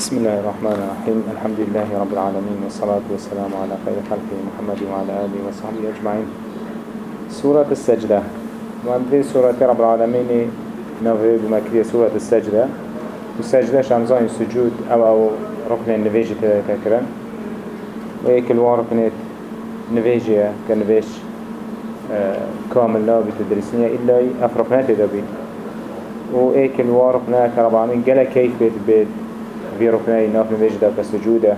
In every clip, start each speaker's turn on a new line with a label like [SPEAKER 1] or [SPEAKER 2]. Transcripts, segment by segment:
[SPEAKER 1] بسم الله الرحمن الرحيم. الحمد لله رب العالمين والصلاة والسلام على خير خلقه محمد وعلى آله وصحبه أجمعين. سورة السجدة. وعندي سورة رب العالمين نوفي بمكرية سورة السجدة. السجدة شامزان سجود أو أو ركن النفيجي تذكرن ويك الواركنت نفيجي كنفيج آه، كامل لا بتدرسنية إلا أفرقنات دبي وإيك الوارقنا كربعامين قال كيف بيت بيت في ركناي ناف نويجدا كسجودة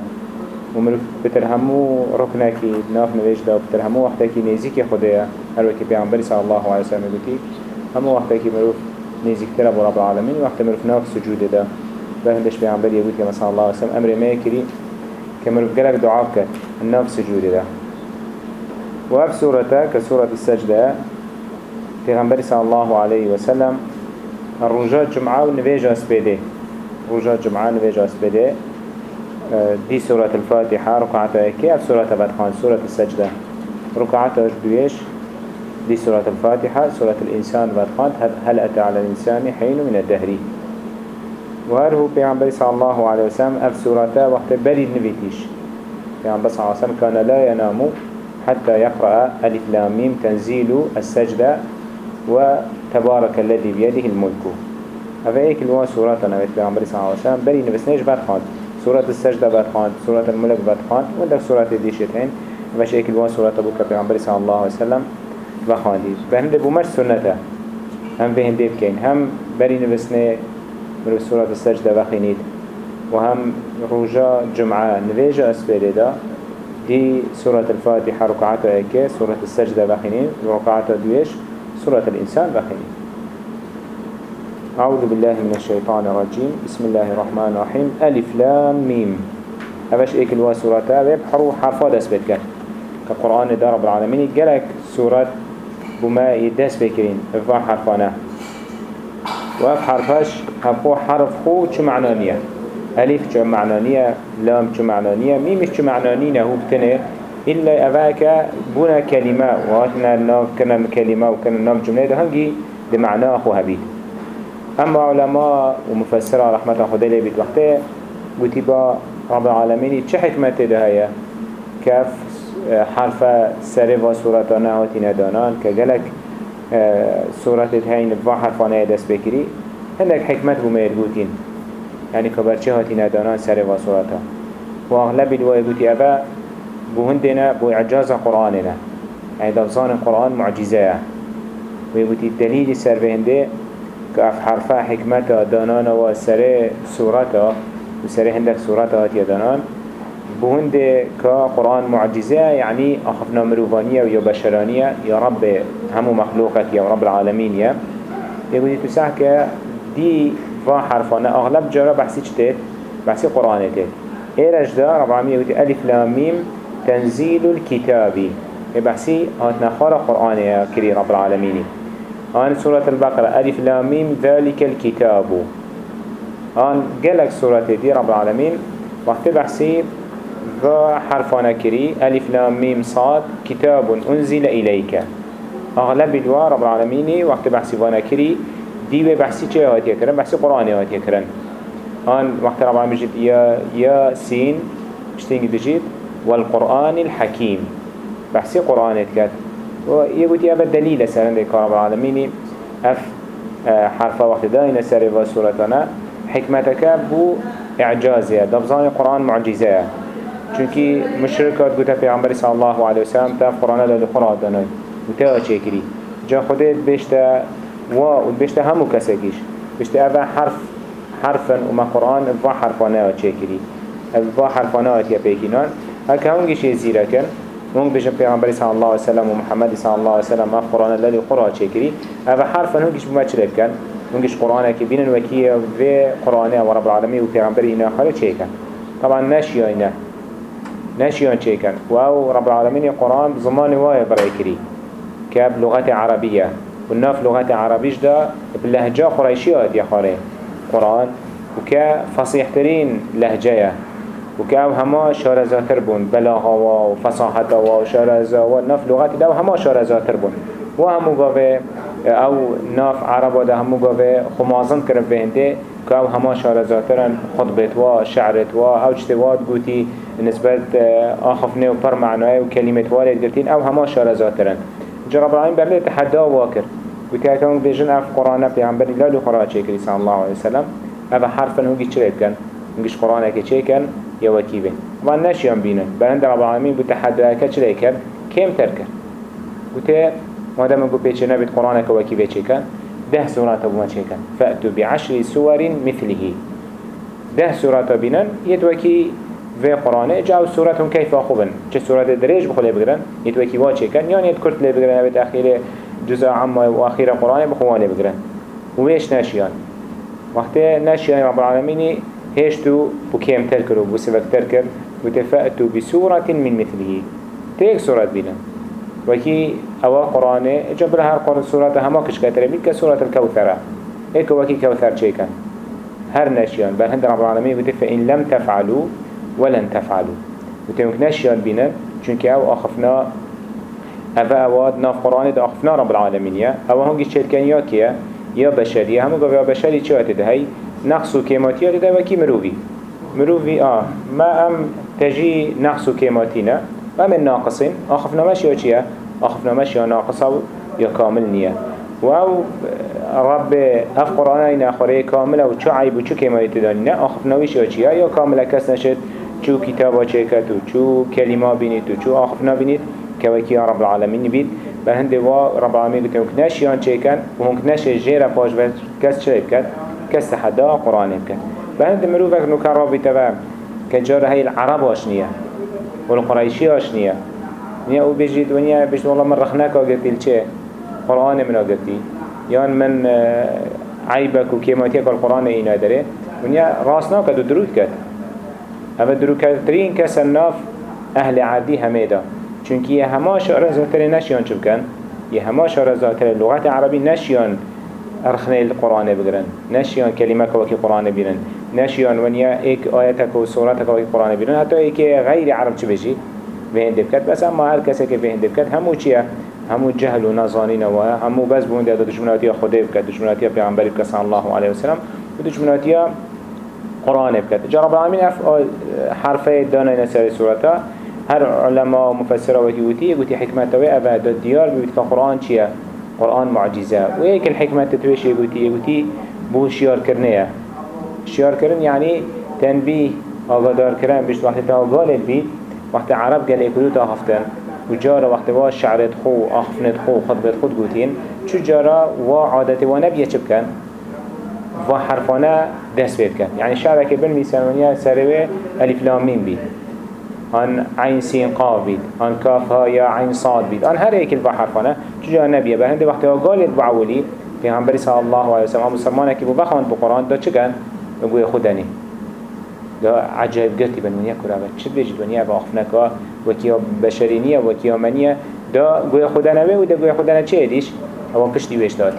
[SPEAKER 1] ومن بترهمو ركناكي ناف نويجدا وبترهمو وقتاكي نيزيكي خديا هلوكي بيعنبري صلى الله عليه وسلم يقولي همو وقتاكي مروف نيزيك ترى برب العالمين وقت مروف ناف سجودة دا. بهندش بيعنبري يقول كما صلى الله عليه وسلم أمر ما يكري كمروف قلق دعاك الناف سجودة دا. وهف سورة كسورة السجدة پیغمبر صلى الله عليه وسلم الرجاء ونفيجة سبيده رجاء جمعة نفيجة سبيده آه، دي سورة الفاتحة ركعتها كيف سورة بدخان سورة السجدة. ركعتها دويش دي سورة الفاتحة سورة الإنسان بدخان هل أتى على الإنسان حين من الدهر؟ وهذا هو بيعنبري صلى الله عليه وسلم أف سورة وقت بريد نفيتيش بيعنبري صلى الله عليه وسلم كان لا ينام حتى يقرأ ألف لام ميم تنزيل السجدة وتبارك الذي بيده الملك هذا إيك الوا سورة نبيت بيعنبري صلى الله عليه وسلم. بري نبسنيش بدخان سورة السجدة بدخان سورة الملك بدخان وعندك سورة ديشتين باش إيك الوا سورة بوك بيعنبري صلى الله عليه وسلم. بخاندي بهند بومش سنته. هم بهند بكين. هم بري نبسني من سورة السجدة بخينيد وهم رجاء جمعة نبيجة اسبريدا دي سورة الفاتحة ركعتها ايكي سورة السجدة بخينين ركعتها دويش سورة الإنسان بخينين أعوذ بالله من الشيطان الرجيم. بسم الله الرحمن الرحيم. ألف لام ميم. أفش إيك الوا سورة أبي بحرو حرفا دس بتك كقرآن دار رب العالمين جلك سورة بما يدس بكرين إفا حرفانا وأف حرفش هفو حرف خو شو معنانية ألف شو معنانية لام شو معنانية ميم شو معنانية هو بتنه إلا أفاك بنا كلمة. واتنا ناف كنا كلمة وكنا ناف جملة. ده هنجي بمعنى أخو هبيت أما علماء ومفسرة رحمة خدا لي بيت وقته وتبا رب العالمين چه حكمت ده هيا كف حرف سروا سورتانا هاتين دانان كجلك سورة هين با حرفانه دست بكري هندك حكمت بميرگوتين يعني كبرچه هاتين دانان سروا سورتا وأغلب الوائي قوتي أبا بهندنا بإعجاز قرآننا يعني دفزان القرآن معجزة ويقول الدليل سر بهنده كأف حرفا حكمتا دانانا وسر سورتا وسر هندك سورتا هاتي دانان. بهنده كقرآن معجزة يعني أخفنا مروفانية ويا بشرانية يا رب همو مخلوقك يا رب العالمين يا يقول تساك دي فا حرفانا أغلب جرى بحثي چتت بحثي قرآن تت إيرج دا رب العالمين يقول ألف لام ميم تنزيل الكتاب بحثي هاتنا خار قرآن يا كري رب العالمين آن سورة البقرة ألف لام ميم ذلك الكتاب. آن جلك سورة دي رب العالمين وقت بحثي ذا حرفانا كري ألف لام ميم صاد كتاب أنزل إليك. أغلب الوا رب العالمين وقت بحثي فانا كري دي بحثي چه هات يكرن بحثي قرآن هات يكرن آن وقت رب العالمين بجد يا, يا سين بشتيني بجد والقرآن الحكيم بحثي قرآن ويقول يا دليل سرن دي رب العالمين اف آه، حرف وقت داين سر وسورتنا حكمتك بو إعجازية دفظان القرآن معجزة چونكي مشركات قلت في عمبر صلى الله عليه وسلم تاف قرآن للقرآن دانای وتا چكري جا خودت بيشتا و وبيشتا همو كسكيش بيشتا أفا حرف حرفا وما قرآن افا حرفانا چكري افا حرفانا اتيا بيكينان هكا هونجيش يزيرا كن هونج بيشتا پیغمبر صلى الله عليه وسلم ومحمد صلى الله عليه وسلم اف قرآن للي قرآن چكري افا حرفا هونجيش بما چرب كن هونجيش قرآن كي بينن وكيه في قرآن ورب العالمين وپیغمبر أنا خاله چكن طبعا ناشي اينه ناشيان چيكن واو رب العالمين القرآن بزمان واي برايكري كاب لغة عربية والناف لغة عربيش دا بلهجة قريشية يا خاري قرآن. وكا فصيحترين لهجة وكا هما شارزاتر بون. بلاغة وفصاحة وشارزة والناف لغة دا هما شارزاتر بون. وهمو قاوه أو ناف عربا دا همو قاوه خمازن کرن بهنده أو همه شارزاترن خطبت وا شعرت وا أو چتواد گوتی نسبت آخفنه و پر معنای و کلمت والد گرتین. أو همه شارزاترن جرب العالمین برده تحدا واکر. گوتی اکرم بیجن اف قرآن پیغمبری لالو قرآن چه کری صلی الله علیه وسلم أو حرفا هنگی چه کن هنگیش قرآن اکه چه وکی بین و نشیان بینن برند رب العالمین بو تحدا اکه چه کن کم تر کن گوتی مادام گو پیچه نبید قرآن اکه وکی بچه کن ده سورة بما چه کن. فأتو بعشر سور مثله. ده سورة بینن یدوکی في قرآن. جاو سورتهم كيف أخوبن. چه سورة دريج بخلي بگرن يتوكي واچه كن يعني يتكرت لي بگرن أبت أخير جزء عما وأخير قرآن بخواني بگرن. ويش ناشيان وقت ناشيان رب العالمين هشتو بكيم تركر وبسبك تركر وتفأتوا بسورة من مثله. تيك سورة بينا. وكي أوا قرآن جاب لها القرآن سورة هما كش كتر بيت كسورة الكوثرة. هيك وكي كوثر شيكا. هر ناشيان بل هند رب العالمين بتفأ إن لم تفعلوا ولن تفعلوا. وتمكناش يان بينا. چونك أو أخفنا أفا أواد ناف قرآن دا أخفنا رب العالمين يا. أو هنگي شركان يا كيا؟ يا بشرية همو قوي بشري چوات ده نقص كيماتيا ده وكي مروفي. مروفي آه ما أم تجي نقص كيماتينا. ما من ناقصين. أخفنا ماشي يا چيا أخفنا ماشي يا ناقصة يا كامل نيا واو رب أف قرآن این آخره کامله و چو عیب و چو کمایت دانی نه آخفنا ویش یا چیه یا کامله کس نشد. چو کتابا چه کتو چو کلمه بینید و چو آخفنا بینید که وکی رب العالمین بید به هنده و رب العالمین گوته هنک نشیان چه کن و هنک نشه جیره پاش بد کس چه بکد کس تحدا قرآن بکد به هنده مروفک نوکر رابطه و که جاره هی العرب آشنیه و القرائشی آشنیه نیا أو بجید و نیا بجید والله من رخناک آگرتیل چه؟ قرآن من آگرتی یان من عیبک و کیماتیک القرآن اینا داره ونیا راست ناکد و درود کرد اما درود کردترین کس ناف أهل عادی همه دا چونکه یه همه شعر زاتر نشیان چو همه شعر زاتر لغت عربی نشیان أرخنه القرآن بگرن. نشیان کلمه که قرآن بینن. نشیان ونیا ایک آیتک و سورتک وکی قرآن بینن. حتی ایک غیر عرب چه بجی؟ بهنده بکد بس اما هر کسی که بهنده بکد همو چیه؟ همو جهل و نزانین و همو بس بوند داد دشمناتی خدا بکد دشمناتی پیامبر بکد صلی الله علیه و سلم. و دشمناتی قرآن بکد جا رب العالمین حرفه دانه نسر سورتا. هر علماء و مفسره و تیوتی گوتی حکمت و دیار بید که قرآن چیه؟ قرآن معجزة. و یک الحکمت تتویش گوتی گوتی بو شیار کرنه شیار کرن یعنی تنبیه آگادار کرن بشت وقتی تا آگال بید وقتی عرب گل اکلو تا هفتن. و جارا وقت وا شعرت خو آخفنت خو خطبت خود گوتین چو جارا و عادت و نبیه چه بکن؟ و حرفانه دست کن. يعني شعر که بن میسلمانیه سروه بید آن عین سین قاف آن کاف ها یا عین صاد بید. آن هر حرفانه چو جارا نبیه؟ به هنده وقتی ها قالت بعولی پیغمبری صلی الله علیه وسلم مسلمانه که بو بخواند بقرآن دا چه کن؟ بگوی خودنی دا عجایب گرتی بنونیه کرا و چه بجید ونیه با آخفنکا وکیا بشرینیه وکیا منیه. دا گوی خدا نوه و دا گوی خدا نه چه دیش؟ أو پشتی ویش داتی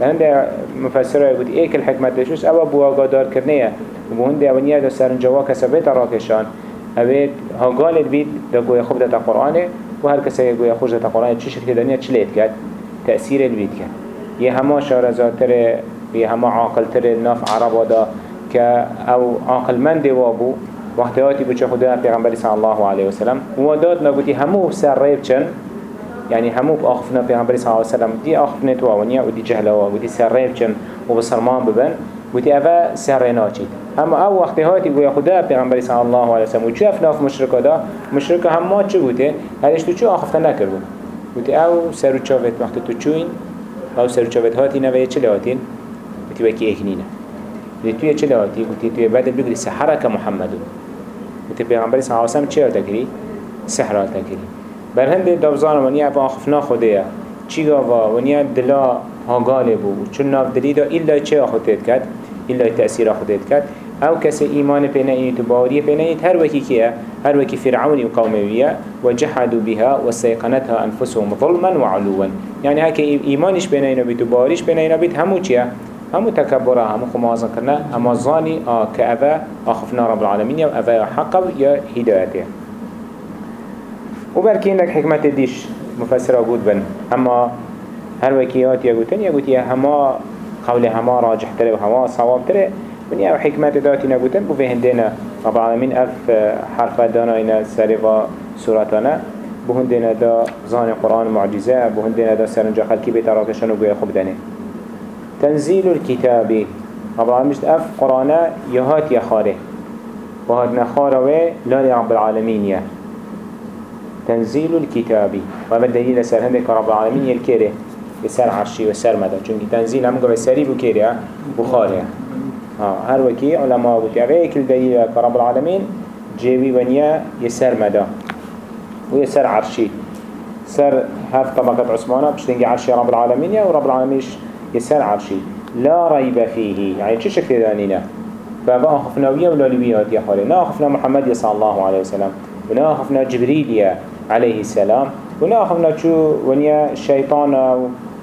[SPEAKER 1] دا مفسره بود ایک الحکمت دشوش أو بو آگادار کرنه و بو هنده اونیه دا سرنجوا کسبیت راکشان اوید ها گالت بید دا گوی خوب دا قرآنه و هر کسی گوی خوش دا قرآنه چه شکل دنیا چه لید کرد تأثیر الوید کرد یه همه شارزاتر یه همه عاقلتر ناف عربا دا که أو عاقل من دوابو وقتی آتی بچه خدا پیغمبری صلی الله علیه وسلم. و داد نگوتی همو سر ریب چن يعني همو بآخفنا پیغمبری صلی الله علیه وسلم دی و آوا و دی سر ریب چن و بسرمان ببن و دی اوه سر ناچید اما أو وقتی هاتی گویا خدا پیغمبری صلی الله علیه وسلم و چه افناف مشرکا دا؟ مشرکا هم ما چه بوده؟ هرش تو چه آخفنا نکر بود. بودی أو سر و چاوت وقتی تو چوین أو سر و چاوت هاتی نوه چه لاتین بودی وکی اکنینه. توی چه لواتی گوتی توی بعد بگری سحرک محمدو گوتی پیغمبری صلی اللہ علیہ وسلم چه تکری؟ سحر تکری. بر هند دوزان ونیا با خفنا خوده چی گاوا؟ ونیا دلا هاگاله بو. چون ناف دلی دا ایلا چه خودت کرد؟ ایلا تأثیر خودت کرد؟ أو کسی ایمان پینه اینی تو باوری پینه اینی هر وکی کیه؟ هر وکی فرعونی و قومویه و جحدو بها و سیقنتها انفسهم ظلما و علوا. یعنی هکه ایمانش پینه اینو بیتو باوریش پینه اینو بیت همو چیه؟ همو تكبره همو خمازن كرنا اما ظاني آه كأفا آخفنا رب العالمين يا أفا حقا يا هدايته وبركين لك حكمة ديش مفسرة قود بن. أما هر وكيات يقولون يقول يا هما قول هما راجح تري وهما صواب تري من يا حكمة داتي نقولن بو في هندنا رب العالمين اف حرف دانا إنا سرفا سورتنا بو هندنا دا زان قرآن معجزة. بو هندنا دا سرنجا خلقي بتراكشن وبيا خب دانه تنزيل الكتاب. رب العالمين اف قرآن يهات يخاره وهاد نخاره لا رب العالمين يا تنزيل الكتاب. وما الدليل سر هندك رب العالمين يلكره بسر عرشي وسر مدى چونك تنزيل هم قبل سري بكره بخاره ها هر وكي علماء قلت اوه الدليل كرب العالمين جيوي ونيا يسر مدى ويسر عرشي. سر هف طبقة عثمانة بشتنجي عرشي رب العالمين يا ورب العالمين يسر عرشي. لا ريب فيه. يعني چه شكل دانينا فما أخفنا ويا ولا لويات يا خالي؟ نا أخفنا محمد صلى الله عليه وسلم. ونا أخفنا جبريل عليه السلام. ونا أخفنا شو ونيا الشيطان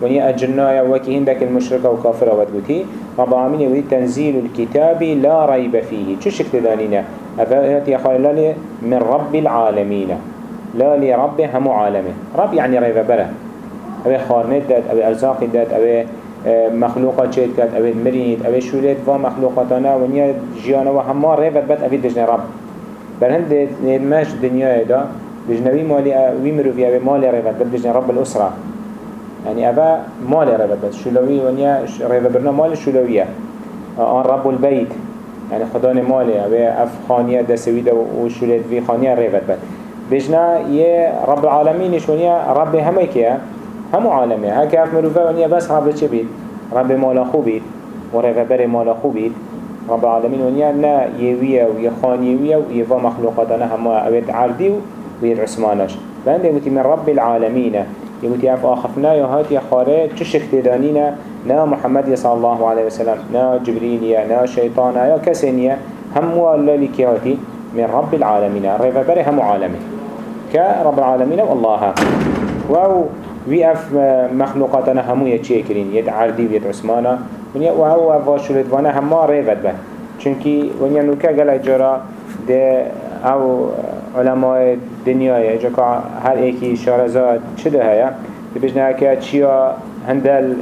[SPEAKER 1] ونيا الجنايا وكي هندك المشركة وكافرة وتقولي رب العالمين يقول تنزيل الكتاب لا ريب فيه شو شكل دانينا أفات يا خالي من رب العالمين لا لرب هم عالمه. رب يعني ريب بره. أبي خارنت دات أبي أرزاق دات أبي مخلوقات شيء كات أبي مريد أبي شولت و مخلوقاتنا ونيا جيانا وهما ريبت بات أبي دجنا رب. برهند نماش دنيا دا دجنوي مالي ويمرو في أبي مالي ريبت بات دجنا رب الأسرة. يعني أبا مالي ريبت بات شلوي ونيا ريبت برنا مال شلوية. آن رب البيت. يعني خدان مالي. أبي أف خانية دسويدة وشولت في خانية ريبت بات بجنا يه رب العالمين شونيا رب همه كيه همو عالمه هكا أف مروفه ونيا بس رب چه بید رب مالا خو بید و رفبر مالا خو بید رب العالمين ونيا نا يوية ويخانيوية ويفا مخلوقاتنا هما اويت عردي ويد عثمانش. بانده يقولي من رب العالمين يقولي اف آخفنا يهات يا خاره تشك تدانينا نا محمد صلى الله عليه وسلم نا جبريل نا شيطان يا كسنيا همو الله لكياتي من رب العالمين رفبر همو عالمين كرب العالمين والله واو وی اف مخلوقاتنا همو یه چیه کرین؟ یه عردی و یه عثمانا ونیا و هو واشولت وأنا همه ریفت بن چونکی ونیا نوکه گل جرا ده أو علماء دنیای جا که هر ایکی شارزاد چه ده هیا؟ ده بجنه که چیا هندل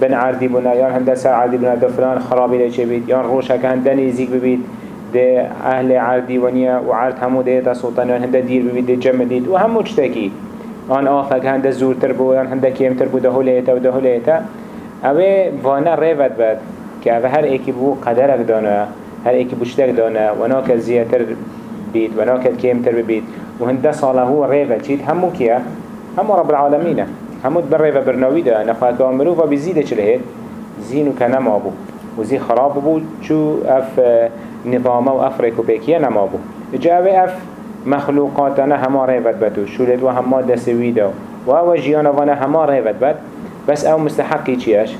[SPEAKER 1] بن عردی بنا یا هندل سر عردی بنا ده فلان خرابی ده چه بید؟ یا روشه که هندل نزیک ببید ده أهل عردی ونیا و عرد همو ده تا سلطانیان هندل دیر ببید ده جمع دید و همو چتکی آن آفک هنده زورتر بو آن هنده کمتر بو ده هلیتا و ده هلیتا اوه وأنا ریفت بد که اوه هر ایکی بو قدرک دانه هر ایکی بوشتک دانه و زیادتر بید و ناکل کمتر بید و هنده صاله هو ریفت چید همو کیا همو رب العالمینه همو بر ریفت برناوی ده نخواه که آمرو و بزیده چه لهید زینو که نما بو و زی خراب بو چو اف نظامه و اف ریکو پیکیه نما بو جا اوه اف مخلوقاتنا هما ريفت بتو شولد و هما دسويدا و جيانا وأنا هما ريفت بت بس أو مستحقي چيش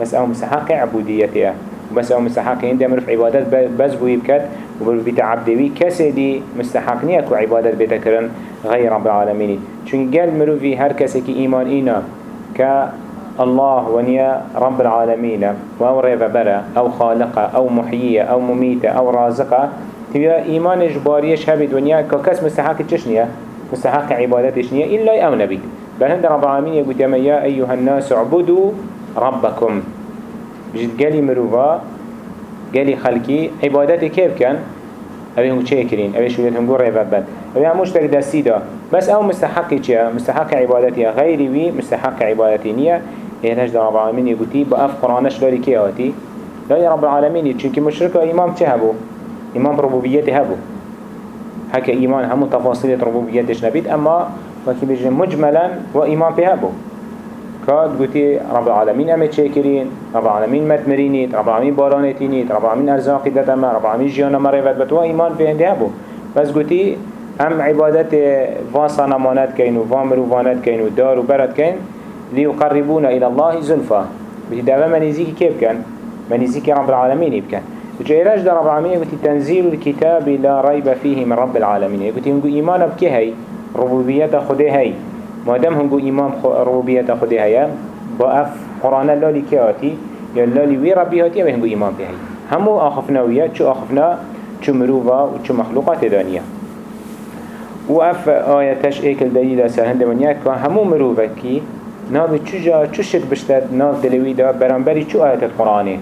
[SPEAKER 1] بس أو مستحق عبوديته بس أو مستحق هنده مرف عبادت بس بو يبكت و بيت عبدوي كسي دي مستحق نيكو عبادت بيتكرن غير رب العالمين. چون قال مروفي هر كسي كي إيمان إينا ك الله ونيا رب العالمين. و ريفا برا أو خالقة أو محيية أو مميتة أو رازقة. تبیا ایمان جباریش هبی دنیا که کس مستحق نیه مستحق عبادتش نیه إلا أو نبی بل هند رب العالمين يقول يا أيها الناس اعبدوا ربكم. بجد قالي مروفا قالي خلقي عبادتي كيف كان أبي هم شاكرين أبي شو هم قرر يببن أبي هم مشترك دستيدا بس أو مستحق چيا مستحق عبادتي غيري وي مستحق عبادتي نية إيه نجد رب العالمين يقول تي بأف قرآنش لاري كياتي لا رب العالمين چونك مشرك إمام تهبو إيمان بربوبيته هبو. هكا إيمان همو تفاصيل ربوبيتش نبيت أما وكي بيجي مجملا وإيمان به هبو. كاد قلتي رب العالمين أمت شاكرين رب العالمين متمرينيت رب العالمين بارانتينيت رب العالمين أرزاقي دتما رب العالمين جيانا مريفت بتوا إيمان هنده هبو. بس قلتي هم عبادت وان صنمانات كين وان مروفانات كين ودار وبرد كين ليقربونا إلى الله زلفا. بتي دابا منيزيكي كيف كان منيزيكي رب العالمين يبكن وجيراج در رب العالمين يقول تنزيل الكتاب لا ريب فيه من رب العالمين هنگو إيمان بكي هاي ربوبية خده هاي ما دام هنگو إيمان ربوبية خده هاي بأف قرآن اللالي كياتي يا اللالي وي ربي هاتي هنگو إيمان بهاي همو آخفنا ويا چو آخفنا چو مروفا و چو مخلوقات دانية وأف آياتش ايكل دليل سهند منيا كان همو مروفا كي نابي چو جا چو شك بشتد ناب دلوي دا برانبري چو آيات القرآنه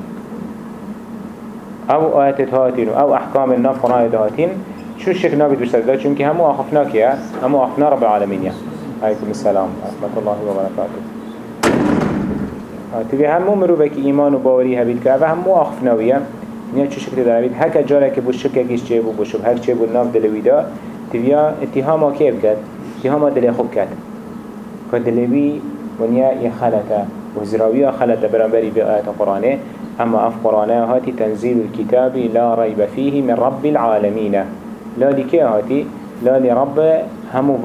[SPEAKER 1] أو آيات هاتين أو احكام الناف قرآن هاتين شو الشكل نابد بشتر ده چونك همو اخفناك يا همو آخفنا رب العالمين يا عليكم السلام ورحمة الله وبركاته. تبي همو مروبك ايمان و باوري هبيد اوه همو اخفناوية نیا چو شکل دارید هک جاره که بو شککش چه بو بو شبهک چه بو ناف دلویدا تبیا اتهاما که بکد؟ اتهاما دل خوب کد. که دلوی ونیا يخلت وزراوية خلت برنبري بآيات القرآن أما أف قرآن هاتي تنزيل الكتاب لا ريب فيه من رب العالمين لا لكي هاتي لا لرب همو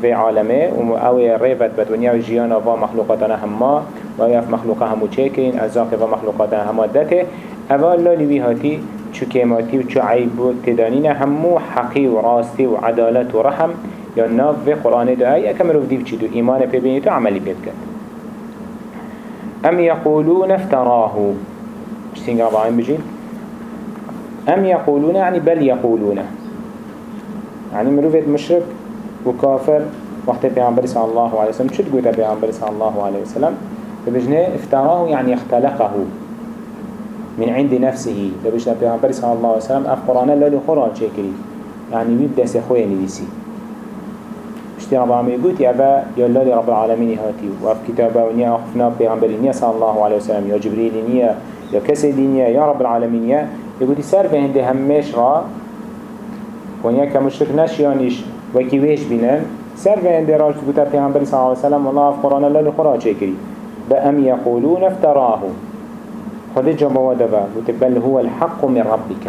[SPEAKER 1] في عالمه أو ريبت بتونيا جيانا و مخلوقاتنا هما ويف مخلوقا همو چكرين أزاق و مخلوقاتنا هما دته أول لا لبي هاتي چو كيماتي و چو عيب تدانين همو حقي و راستي و عدالت و رحم. یا ناف في قرآن دعاء أكملوا في ديب چدو إيمان ببينيتو عملي بيبكت أم يقولون افتراه اشتين ربعين بجين أم يقولون يعني بل يقولون يعني مروفة مشرك وكافر. وقت پیغمبر صلى الله عليه وسلم شد قوتا پیغمبر صلى الله عليه وسلم؟ فبجنه افتراه يعني اختلقه. من عند نفسه. فبجنه پیغمبر صلى الله عليه وسلم اف قرآن لالي قرآن شكري يعني بيبدأ سخوية نبيسي اشتي رب العالمين قلت يا يلا رب العالمين هاتي وف كتابه ونيا أخفنا بيغمبر نيا صلى الله عليه وسلم. يا جبريل نيا يا كسي نيا يا رب العالمين يا يقول سر به هنده همش را ونيا كمشرك نشيانيش وكي ويش بينن سر به هنده راج قلت بيغمبر صلى الله عليه وسلم والله في قرآن الله لخرا شكري بأم يقولون افتراه خد جمع ودبا بل هو الحق من ربك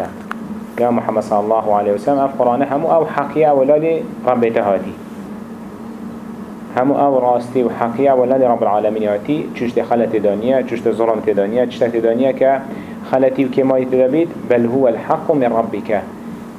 [SPEAKER 1] يا محمد صلى الله عليه وسلم في قرآن هم أو حقيا ولا ربته هاتي همو أو راستی و حقیه ولد رب العالمین یاتی چوش خلت دانیه چوش ظلم تدانیه چوش تدانیه که خلتی و کمایی تدابید بل هو الحق من ربك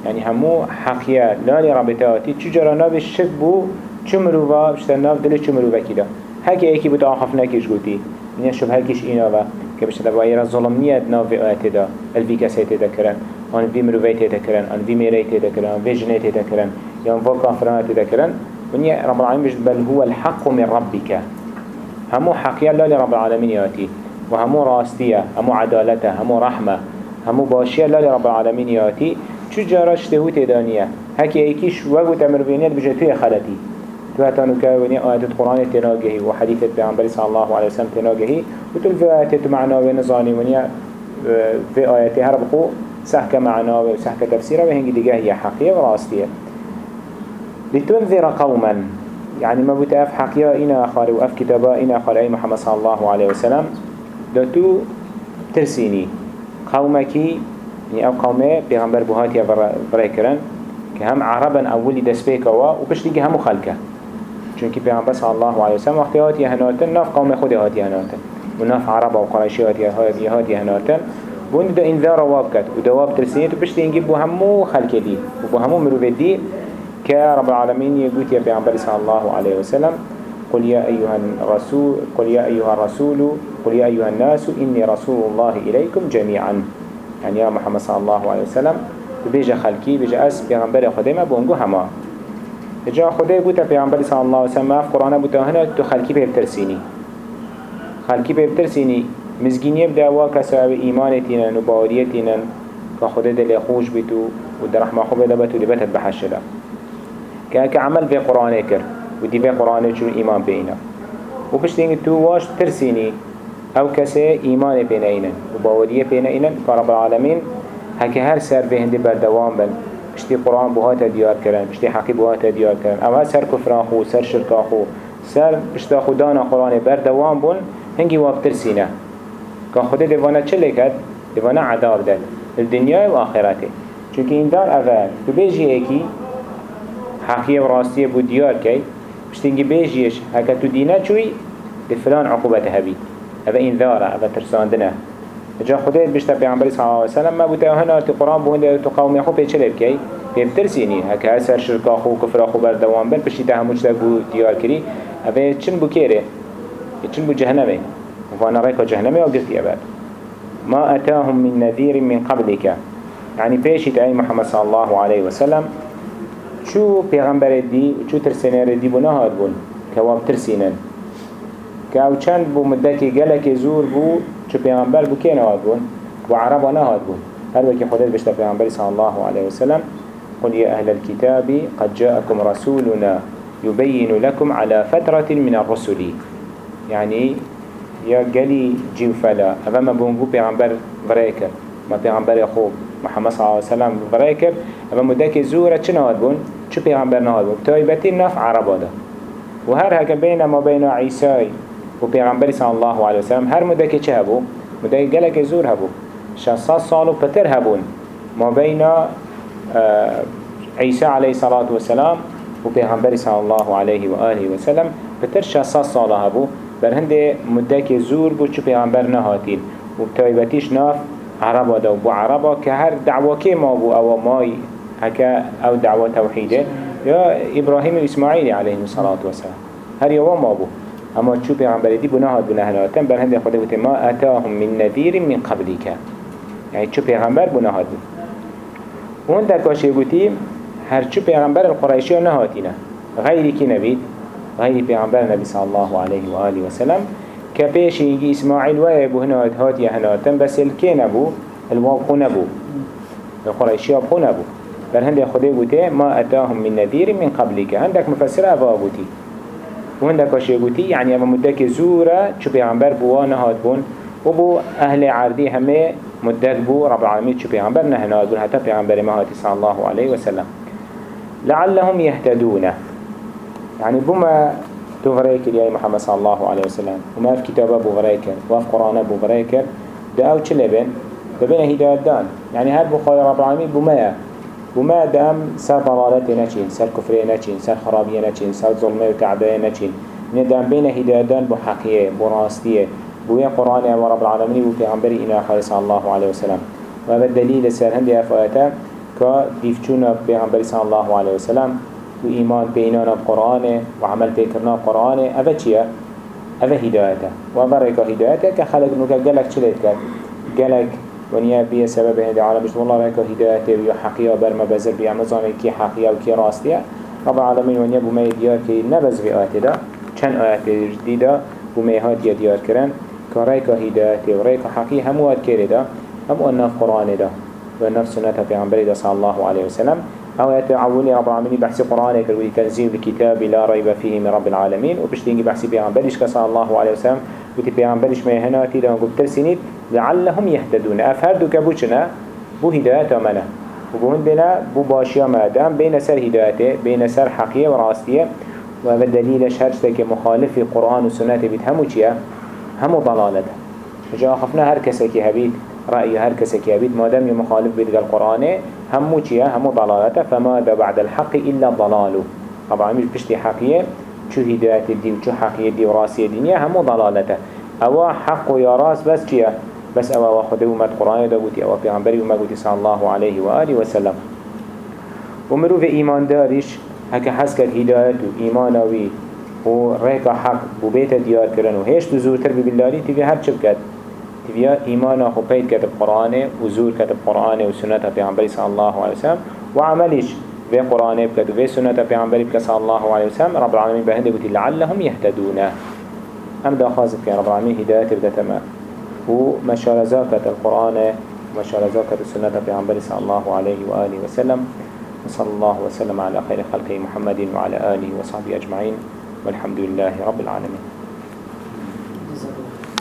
[SPEAKER 1] يعني همو حقيا لا لرب تاتي چجرا ناب الشك بو چمروفا بشتر ناف دل چمروفا كده هكي ايكي بو تاخف نكيش قوتي من شوف هكيش ايناوا که بشتر بایر ظلم نیت ناف آیت دا. الوی کسی تیدا کرن. آن وی مروفی تیدا کرن. آن وی میری تیدا کرن. آن وی جنی تیدا کرن. یا آن وی کافران تیدا کرن. ونيا رب العالمين بجد بل هو الحق من ربك همو حقيا الله لرب العالمين ياتي وهمو راستية همو عدالته همو رحمة. همو باشية الله لرب العالمين ياتي چو جاراش تهو تدانية هكي ايكيش وقو تمربينيات بجد توي خلتي تو هتانو كاوني آيات القرآن تناجهي وحديث البيعنبري صلى الله عليه وسلم تناجهي وتل في آيات معنا ونظاني ونيا في آيات هربقو سحك معنا وسحك تفسيره وهنجي دقاه هي حقية وراستية لتنذر قوما يعني ما بتأف حقيا إنا خاري وأف كتابا إنا خاري محمد صلى الله عليه وسلم. دتو ترسيني قومك يعني أو قومه بيغمبر بهاتي بريكرن كهم عربا أولي دسبيك وا وبشتيجي هم خلقه چونكي بيغمبر صلى الله عليه وسلم وقت هاتي هناتن ناف قوم خود هاتي هناتن. وناف عرب وقريشي هاتي هاتي هناتن. بون دا انذار وابكت ودواب ترسيني تبشتي نجيب بو همو خلق دي وبو همو مروف دي كرب العالمين يقول يا بيعنبر صلى الله عليه وسلم. قل يا أيها الرسول قل يا أيها الرسول قل يا أيها الناس إني رسول الله إليكم جميعا يعني يا محمد صلى الله عليه وسلم بيجا خلقي بيجا أس بيعنبر خديمة بونجو هما جا خدای بوده پیامبر صلی الله علیه و سلم قرآن بوده هنه تو خلقی به ترسینی خلقی به ترسینی مزگینی بده وا کسا ایمان تینن و باوریت تینن دل خوش بیتو و در دبتو لبتت بحشلا كأك عمل في قرآن كر ودي في قرآن شو إيمان بينا وبشتين تو واش ترسيني أو كسي إيمان بينا إينا وباورية بينا إينا كرب العالمين هكي هر سر في هندي بردوام بن بشتي قرآن بوهاتا ديار كرن بشتي حقي بوهاتا ديار كرن أو هر سر كفر أخو سر شرك أخو سر بشتا خدانا قرآن بردوام بن هنگي واب ترسينا كان خده دوانا چلي كد دوانا عذاب دل الدنيا وآخرته چونك این دار اول تو بیجی ایکی حقیه و راستیه بود دیار کی بشتنگی بیجیش هکا تو دینه چوی فلان عقوبت هبید اوه این ذارة اوه ترساندنه جا خدایت بشتا پیغمبری صلی اللہ علیہ وسلم ما بوده تی قرآن بونده تو قومی خو پیچه لب کی؟ پیم ترسینی. هکا اثر شرکا خو کفر خو بردوان بل پشتی تهموش ده بو دیار کری. اوه چن بو کره چن بو جهنمه؟ وأنا ريكا جهنمه وقلت يا بعد ما أتاهم من نذير من قبلك يعني بيشت أي محمد صلى الله عليه وسلم چو پیغمبر دی و چو ترسینه دی بو نهاد بون. که واب ترسینن. که أو چند بو مدتی گلک زور بو چو پیغمبر بو که نهاد بون و عربا نهاد بون هل وكي خدت بشتا پیغمبر صلى الله عليه وسلم قل يا أهل الكتاب قد جاءكم رسولنا يبين لكم على فترة من الرسل. يعني يا جلي جيو فلا هذا ما بونجو پیغمبر فريكر ما پیغمبر خوب محمد صلى الله عليه وسلم فريكر هذا مدك زورة چه نهاد بون چه پیغمبر نهاد بون تايبتي نف عربا ده وهر هكا بين ما بين عيسى وبيغمبر صلى الله عليه وسلم هر مدك چه هبو؟ مدك جلك زور هبو. شخصات صالو بتر هبون. ما بين آه، عيسى عليه الصلاة والسلام وبيغمبر صلى الله عليه وآله وسلم بتر شخصات صالو هبو. بر هنده مدك زور بو چو پیغمبر نهاتين وبتايبتيش ناف عربا دو بو عربا كهر دعوة كي ما بو أو ماي هكا أو دعوة توحيده يا إبراهيم وإسماعيل عليه الصلاة والسلام هر يوم ما بو. اما چو پیغمبر دی بناهات بناهناتن بر هنده خدا بوده ما اتاهم من نذير من قبلك يعني چو پیغمبر بناهات بو وان در کاشه گوتی هر چو پیغمبر القرائشی نهاتینه غیری کی نبید؟ غير پیغمبر نبی صلی الله علیه و آله و سلم. که پیش اینگی اسماعیل و ابو هنات هاتی هناتن بس الکی نبو الواو خو نبو القرائشی خو نبو بل هنده خدا بوده ما اتاهم من نذير من قبلك هندك مفسر افا بوتي وهندك وشي بوتي يعني أما مدك زورة شو پیغمبر بوانا هاد بون وبو أهل عردي همه مدك بو رب العالمين شو پیغمبر نهنا بون حتى پیغمبر ما هاتي صلى الله عليه وسلم. لعلهم يهتدون. يعني بما تغريك يا محمد صلى الله عليه وسلم. وما في كتاب ابو غريكر وما في قرآن ابو غريكر ده أو چه لبن؟ لبن هداية دان. يعني هاد بخوي رب العالمين بما وما دام سر ضلالت نچين سر كفر نچين سر خرابية نچين سر ظلمه وتعبية نچين ندام بين هدايتان بو حقية بو راستية بو قرآن ورب العالمين بو پیغمبر إنا خالص الله عليه وسلم. وهذا الدليل سر هندي أفايتا كا ديفچونا پیغمبر الله عليه وسلم و إيمان بينانا بقرآن وعمل چيا أفا هدايتا وأفا ريكا هدايتا كخلق نوكا قلق چلت كد قلق ونیا بیه سبب هند عالمش والله رأيك هدایت و حقیه بر مبذر بیا مزانه کی حقیه و کی راستیه رب العالمین ونیا بومه دیار که نبز به آیت دا. چند آیت دیده بومه ها دیا دیار کرن. که رأيك هدایت و رأيك حقی همو آیت کرده. دا همو الناف قرآن دا. و الناف سنت پیغمبری دا صلی الله علیه وسلم أو يتعوني رب العالمين بحث قرآن كروي تنزيل الكتاب لا ريب فيه من رب العالمين. وبشتينجي بحث بيغمبرش كصلى الله عليه وسلم. وتي بيغمبرش ما هنا تي لهم قلت لعلهم يهتدون. أفهردوا كبوشنا بو هداية منا وبهن بنا بو باشيا مادام بين سر هدايته بين سر حقية وراستية وهذا الدليل شهرتك مخالف قرآن وسنة بيت همو چيا؟ همو ضلالته جا خفنا هر كسكي هبيت. رأي هر كسكي هبيت مادام يمخالف بيت القرآن همو چيا همو ضلالته. فماذا بعد الحق إلا ضلاله طبعا مش بشتي حقية شو هداية الدين وشو حقية دي وراسية دينية همو ضلالته. أو حق ويا راس بس چيا بس أوا وخده ومد قرآن دا قوتي أوا پیغمبری وما قوتي صلى الله عليه وآله وسلم ومرو في إيمان دارش هكا حس كد هداية وإيمانوي وريكا حق ببيت ديار كرن وهيش تزورتر ببالله تبي هر چب كد تبي إيمانا خو كتب قرآن وزور كتب قرآن وسنة پیغمبری صلى الله عليه وسلم وعملش في قرآن بكت وفي سنة پیغمبری بكت صلى الله عليه وسلم رب العالمين بهنده قوتي لعلهم يهتدون أم دا كان رب العالمين هداية بدا تمام. ومشارزاكة القرآن ومشارزاكة السنة عن صلى الله عليه وآله وسلم. وصلى الله وسلم على خير خلقه محمد وعلى آله وصحبه أجمعين. والحمد لله رب العالمين.